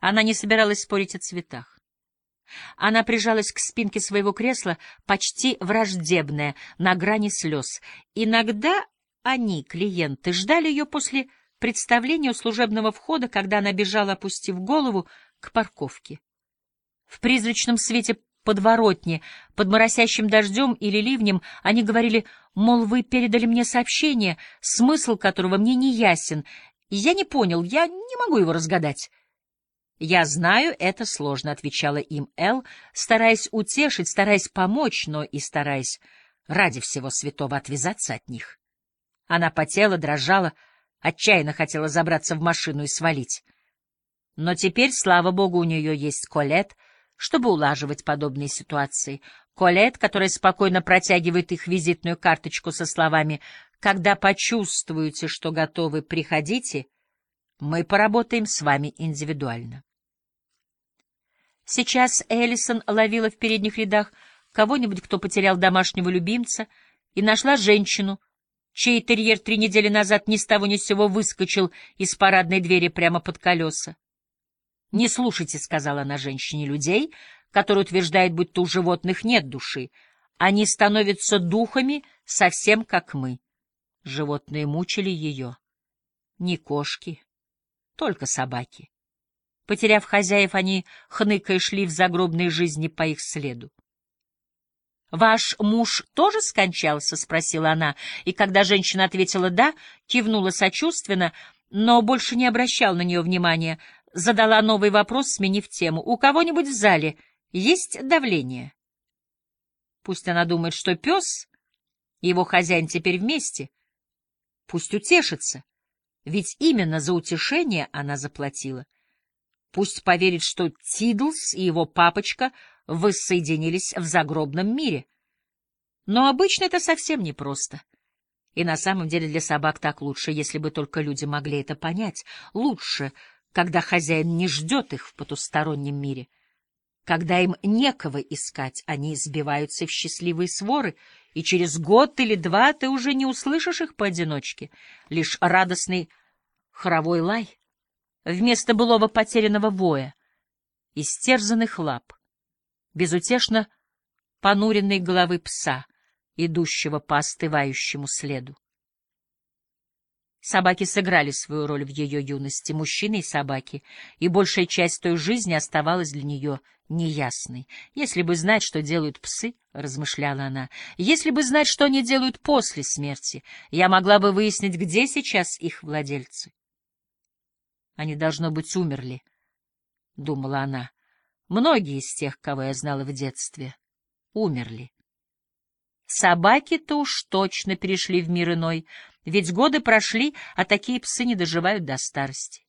Она не собиралась спорить о цветах. Она прижалась к спинке своего кресла, почти враждебная, на грани слез. Иногда они, клиенты, ждали ее после представления у служебного входа, когда она бежала, опустив голову, к парковке. В призрачном свете подворотни, под моросящим дождем или ливнем, они говорили, мол, вы передали мне сообщение, смысл которого мне не ясен. Я не понял, я не могу его разгадать. «Я знаю, это сложно», — отвечала им Эл, стараясь утешить, стараясь помочь, но и стараясь ради всего святого отвязаться от них. Она потела, дрожала, отчаянно хотела забраться в машину и свалить. Но теперь, слава богу, у нее есть Колет, чтобы улаживать подобные ситуации. Колет, которая спокойно протягивает их визитную карточку со словами «Когда почувствуете, что готовы, приходите, мы поработаем с вами индивидуально». Сейчас Эллисон ловила в передних рядах кого-нибудь, кто потерял домашнего любимца, и нашла женщину, чей терьер три недели назад ни с того ни с сего выскочил из парадной двери прямо под колеса. «Не слушайте», — сказала она женщине, — «людей, которые утверждают, будто у животных нет души. Они становятся духами совсем как мы». Животные мучили ее. Не кошки, только собаки. Потеряв хозяев, они, хныкая, шли в загробной жизни по их следу. «Ваш муж тоже скончался?» — спросила она, и когда женщина ответила «да», кивнула сочувственно, но больше не обращал на нее внимания, задала новый вопрос, сменив тему. «У кого-нибудь в зале есть давление?» Пусть она думает, что пес и его хозяин теперь вместе. Пусть утешится, ведь именно за утешение она заплатила. Пусть поверит, что Тидлс и его папочка воссоединились в загробном мире. Но обычно это совсем непросто. И на самом деле для собак так лучше, если бы только люди могли это понять. Лучше, когда хозяин не ждет их в потустороннем мире. Когда им некого искать, они сбиваются в счастливые своры, и через год или два ты уже не услышишь их поодиночке, лишь радостный хоровой лай вместо былого потерянного воя, истерзанных лап, безутешно понуренной головы пса, идущего по остывающему следу. Собаки сыграли свою роль в ее юности, мужчины и собаки, и большая часть той жизни оставалась для нее неясной. Если бы знать, что делают псы, — размышляла она, — если бы знать, что они делают после смерти, я могла бы выяснить, где сейчас их владельцы. Они, должно быть, умерли, — думала она. Многие из тех, кого я знала в детстве, умерли. Собаки-то уж точно перешли в мир иной, ведь годы прошли, а такие псы не доживают до старости.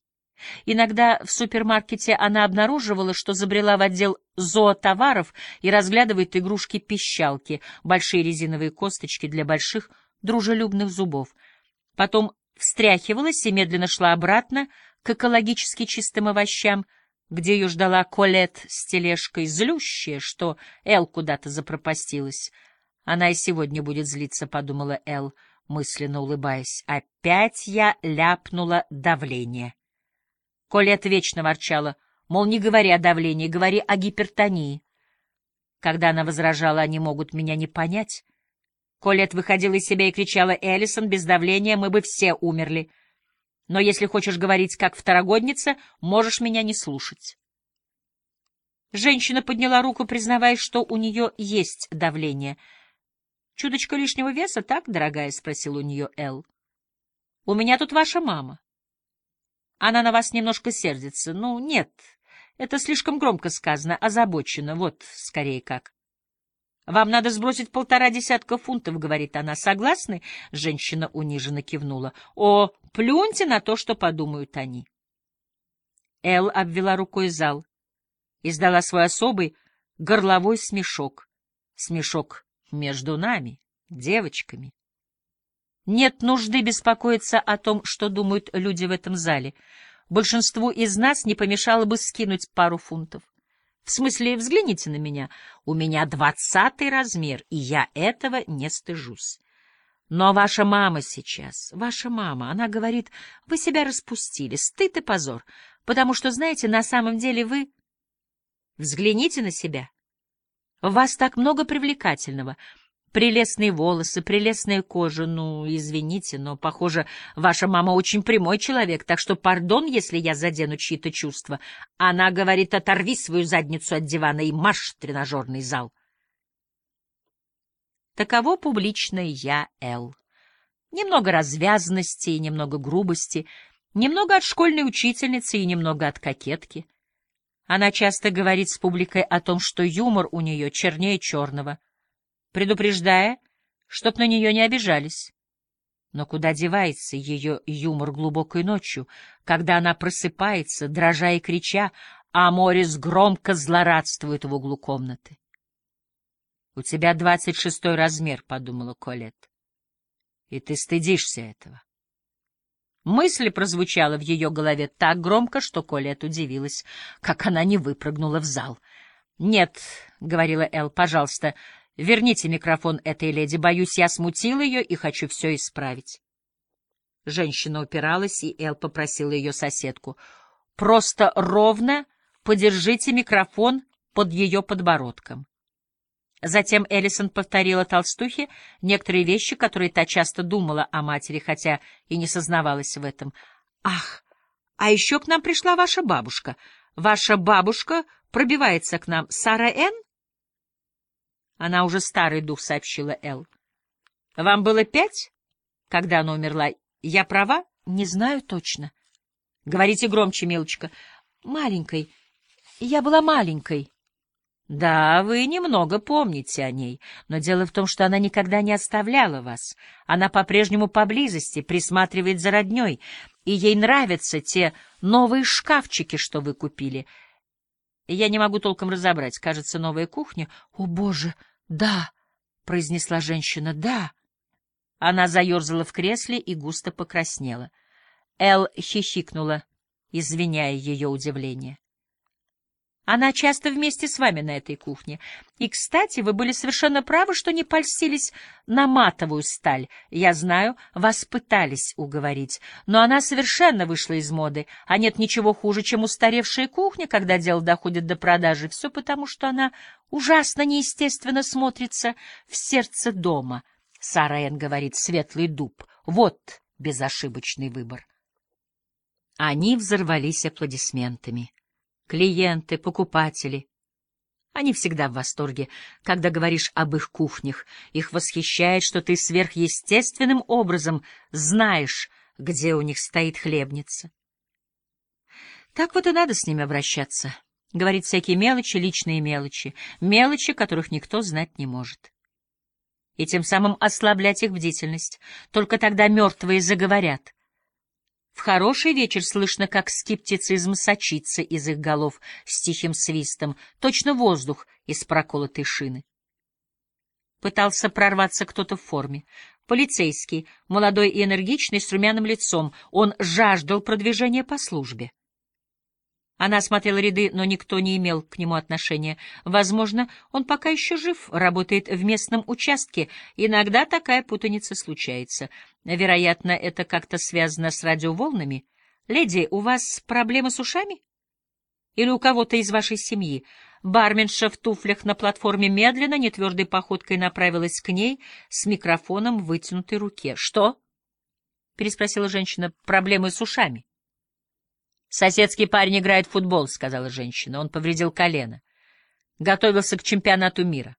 Иногда в супермаркете она обнаруживала, что забрела в отдел зоотоваров и разглядывает игрушки-пищалки, большие резиновые косточки для больших дружелюбных зубов. Потом встряхивалась и медленно шла обратно, к экологически чистым овощам, где ее ждала Колет с тележкой, злющая, что Эл куда-то запропастилась. Она и сегодня будет злиться, — подумала Эл, мысленно улыбаясь. Опять я ляпнула давление. Колет вечно ворчала, мол, не говори о давлении, говори о гипертонии. Когда она возражала, они могут меня не понять. Колет выходила из себя и кричала, «Эллисон, без давления мы бы все умерли». Но если хочешь говорить как второгодница, можешь меня не слушать. Женщина подняла руку, признавая, что у нее есть давление. «Чуточка лишнего веса, так, дорогая?» — спросил у нее Эл. «У меня тут ваша мама. Она на вас немножко сердится. Ну, нет, это слишком громко сказано, озабочена, вот скорее как». «Вам надо сбросить полтора десятка фунтов», — говорит она. «Согласны?» — женщина униженно кивнула. «О, плюньте на то, что подумают они». Эл обвела рукой зал, издала свой особый горловой смешок. Смешок между нами, девочками. Нет нужды беспокоиться о том, что думают люди в этом зале. Большинству из нас не помешало бы скинуть пару фунтов. В смысле, взгляните на меня. У меня двадцатый размер, и я этого не стыжусь. Но ваша мама сейчас, ваша мама, она говорит, вы себя распустили, стыд и позор. потому что, знаете, на самом деле вы... Взгляните на себя. В вас так много привлекательного. Прелестные волосы, прелестная кожа. Ну, извините, но, похоже, ваша мама очень прямой человек, так что пардон, если я задену чьи-то чувства. Она говорит, оторви свою задницу от дивана и марш в тренажерный зал. Таково публичное «я, Эл». Немного развязности и немного грубости, немного от школьной учительницы и немного от кокетки. Она часто говорит с публикой о том, что юмор у нее чернее черного, предупреждая, чтоб на нее не обижались. Но куда девается ее юмор глубокой ночью, когда она просыпается, дрожа и крича, а Морис громко злорадствует в углу комнаты? — У тебя двадцать шестой размер, — подумала Колет. И ты стыдишься этого. Мысль прозвучала в ее голове так громко, что Колет удивилась, как она не выпрыгнула в зал. — Нет, — говорила Эл, — пожалуйста, верните микрофон этой леди. Боюсь, я смутила ее и хочу все исправить. Женщина упиралась, и Эл попросила ее соседку. — Просто ровно подержите микрофон под ее подбородком. Затем Эллисон повторила толстухе некоторые вещи, которые та часто думала о матери, хотя и не сознавалась в этом. «Ах, а еще к нам пришла ваша бабушка. Ваша бабушка пробивается к нам. Сара Энн?» Она уже старый дух, сообщила Эл. «Вам было пять, когда она умерла? Я права? Не знаю точно». «Говорите громче, милочка». «Маленькой. Я была маленькой». Да, вы немного помните о ней, но дело в том, что она никогда не оставляла вас. Она по-прежнему поблизости, присматривает за родней, и ей нравятся те новые шкафчики, что вы купили. Я не могу толком разобрать. Кажется, новая кухня. О, боже, да, произнесла женщина. Да. Она заерзала в кресле и густо покраснела. Эл хихикнула, извиняя ее удивление. Она часто вместе с вами на этой кухне. И, кстати, вы были совершенно правы, что не польстились на матовую сталь. Я знаю, вас пытались уговорить, но она совершенно вышла из моды, а нет ничего хуже, чем устаревшая кухня, когда дело доходит до продажи. Все потому, что она ужасно неестественно смотрится в сердце дома. Сара Энн говорит, светлый дуб. Вот безошибочный выбор. Они взорвались аплодисментами клиенты, покупатели. Они всегда в восторге, когда говоришь об их кухнях. Их восхищает, что ты сверхъестественным образом знаешь, где у них стоит хлебница. Так вот и надо с ними обращаться. Говорить всякие мелочи, личные мелочи, мелочи, которых никто знать не может. И тем самым ослаблять их бдительность. Только тогда мертвые заговорят. В хороший вечер слышно, как скептицизм сочится из их голов с тихим свистом, точно воздух из проколотой шины. Пытался прорваться кто-то в форме. Полицейский, молодой и энергичный, с румяным лицом. Он жаждал продвижения по службе. Она осмотрела ряды, но никто не имел к нему отношения. Возможно, он пока еще жив, работает в местном участке. Иногда такая путаница случается. Вероятно, это как-то связано с радиоволнами. Леди, у вас проблемы с ушами? Или у кого-то из вашей семьи? Барменша в туфлях на платформе медленно, нетвердой походкой направилась к ней с микрофоном в вытянутой руке. — Что? — переспросила женщина. — Проблемы с ушами. «Соседский парень играет в футбол», — сказала женщина. Он повредил колено. Готовился к чемпионату мира.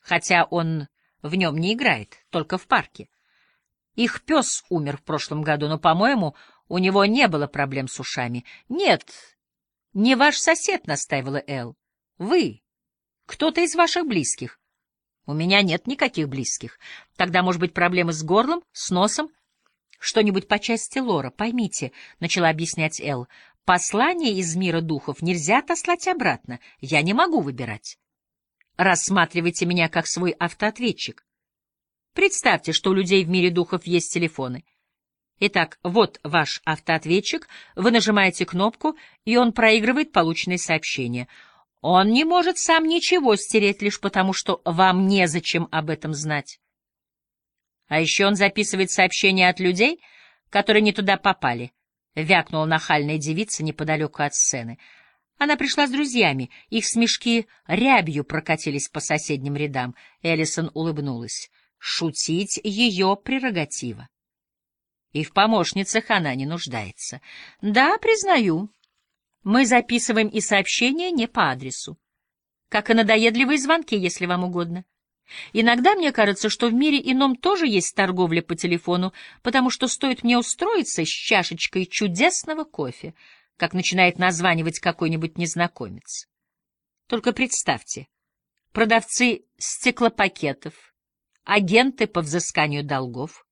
Хотя он в нем не играет, только в парке. Их пес умер в прошлом году, но, по-моему, у него не было проблем с ушами. Нет, не ваш сосед, — настаивала Эл. Вы. Кто-то из ваших близких. У меня нет никаких близких. Тогда, может быть, проблемы с горлом, с носом, что-нибудь по части лора, поймите, — начала объяснять Эл. Послание из мира духов нельзя отослать обратно. Я не могу выбирать. Рассматривайте меня как свой автоответчик. Представьте, что у людей в мире духов есть телефоны. Итак, вот ваш автоответчик, вы нажимаете кнопку, и он проигрывает полученные сообщения. Он не может сам ничего стереть лишь потому, что вам незачем об этом знать. А еще он записывает сообщения от людей, которые не туда попали. вякнула нахальная девица неподалеку от сцены. Она пришла с друзьями, их смешки рябью прокатились по соседним рядам. Эллисон улыбнулась. Шутить — ее прерогатива. И в помощницах она не нуждается. Да, признаю, мы записываем и сообщения не по адресу. Как и надоедливые звонки, если вам угодно. Иногда мне кажется, что в мире ином тоже есть торговля по телефону, потому что стоит мне устроиться с чашечкой чудесного кофе, как начинает названивать какой-нибудь незнакомец. Только представьте, продавцы стеклопакетов, агенты по взысканию долгов,